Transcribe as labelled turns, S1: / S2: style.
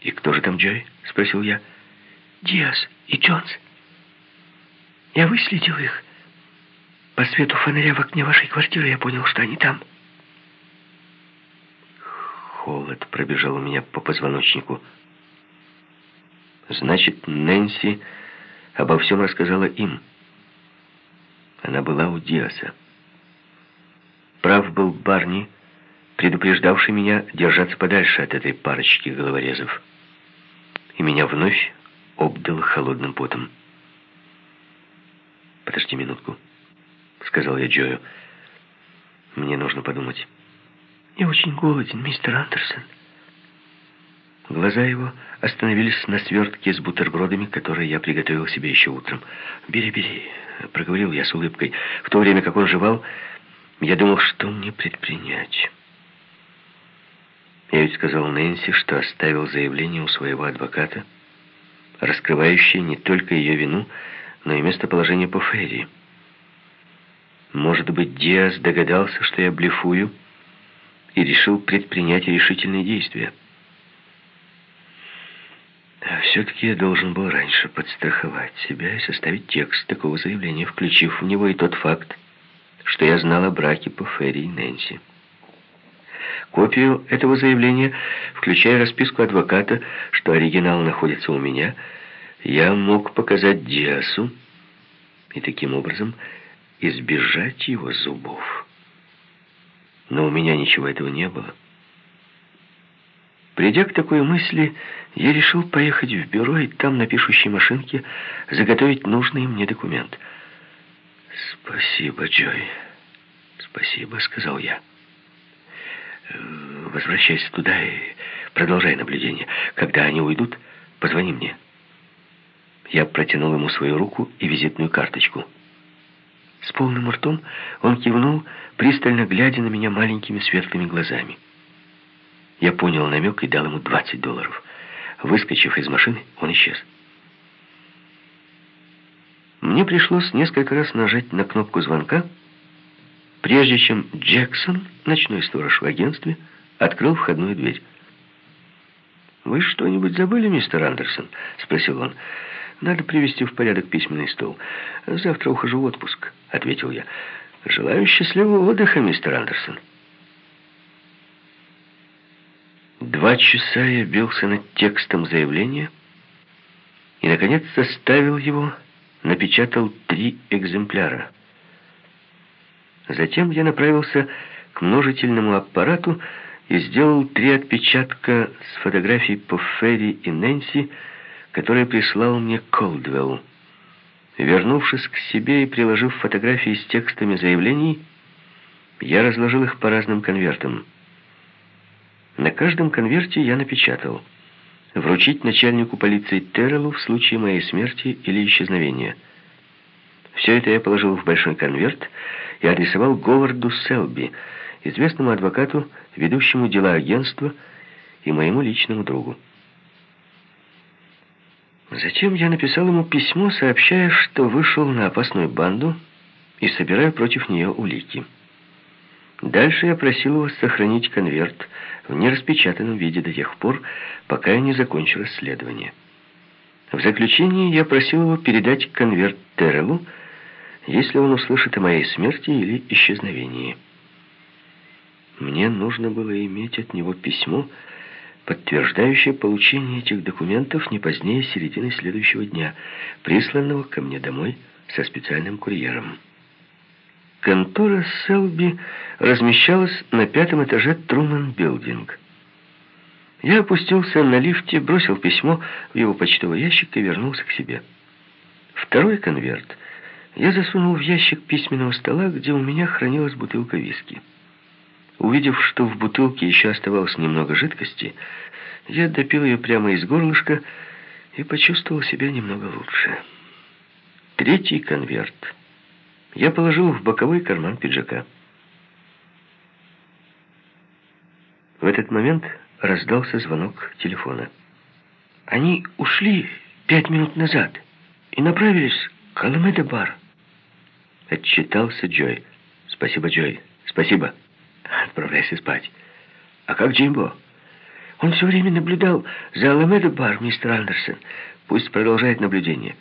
S1: «И кто же там Джой?» — спросил я.
S2: «Диас и Джонс. Я выследил их. По свету фонаря в окне вашей квартиры я понял, что они там».
S1: Холод пробежал у меня по позвоночнику. Значит, Нэнси обо всем рассказала им. Она была у Диаса. Прав был Барни, предупреждавший меня держаться подальше от этой парочки головорезов. И меня вновь обдало холодным потом. «Подожди минутку», — сказал я Джою. «Мне нужно подумать».
S2: «Я очень голоден, мистер Андерсон».
S1: Глаза его остановились на свертке с бутербродами, которые я приготовил себе еще утром. «Бери, бери», — проговорил я с улыбкой. В то время, как он жевал, я думал, что мне предпринять. Я ведь сказал Нэнси, что оставил заявление у своего адвоката, раскрывающее не только ее вину, но и местоположение по Ферри. Может быть, Диас догадался, что я блефую, и решил предпринять решительные действия. А все-таки я должен был раньше подстраховать себя и составить текст такого заявления, включив в него и тот факт, что я знал о браке по Ферри и Нэнси. Копию этого заявления, включая расписку адвоката, что оригинал находится у меня, я мог показать Диасу и таким образом избежать его зубов. Но у меня ничего этого не было. Придя к такой мысли, я решил поехать в бюро и там на пишущей машинке заготовить нужный мне документ. «Спасибо, Джой. Спасибо», — сказал я. Возвращайся туда и продолжай наблюдение. Когда они уйдут, позвони мне. Я протянул ему свою руку и визитную карточку. С полным ртом он кивнул, пристально глядя на меня маленькими светлыми глазами. Я понял намек и дал ему 20 долларов. Выскочив из машины, он исчез. Мне пришлось несколько раз нажать на кнопку звонка, прежде чем Джексон, ночной сторож в агентстве, открыл входную дверь. «Вы что-нибудь забыли, мистер Андерсон?» — спросил он. «Надо привести в порядок письменный стол. Завтра ухожу в отпуск», — ответил я. «Желаю счастливого отдыха, мистер Андерсон». Два часа я бился над текстом заявления и, наконец, составил его, напечатал три экземпляра — Затем я направился к множительному аппарату и сделал три отпечатка с фотографий по Ферри и Нэнси, которые прислал мне Колдвелл. Вернувшись к себе и приложив фотографии с текстами заявлений, я разложил их по разным конвертам. На каждом конверте я напечатал «Вручить начальнику полиции Террелу в случае моей смерти или исчезновения». Все это я положил в большой конверт и адресовал Говарду Селби, известному адвокату, ведущему дела агентства и моему личному другу. Затем я написал ему письмо, сообщая, что вышел на опасную банду и собираю против нее улики. Дальше я просил его сохранить конверт в нераспечатанном виде до тех пор, пока я не закончу расследование. В заключение я просил его передать конверт Террелу, если он услышит о моей смерти или исчезновении. Мне нужно было иметь от него письмо, подтверждающее получение этих документов не позднее середины следующего дня, присланного ко мне домой со специальным курьером. Контора Селби размещалась на пятом этаже Труман Билдинг. Я опустился на лифте, бросил письмо в его почтовый ящик и вернулся к себе. Второй конверт я засунул в ящик письменного стола, где у меня хранилась бутылка виски. Увидев, что в бутылке еще оставалось немного жидкости, я допил ее прямо из горлышка и почувствовал себя немного лучше. Третий конверт я положил в боковой карман пиджака. В этот момент раздался звонок телефона. «Они ушли пять минут назад и направились к Аламеда-бар». Отчитался Джой. «Спасибо, Джой. Спасибо. Отправляйся спать. А как Джимбо?»
S2: Он все время наблюдал за Аламедо Бар, мистер Андерсон. Пусть продолжает наблюдение.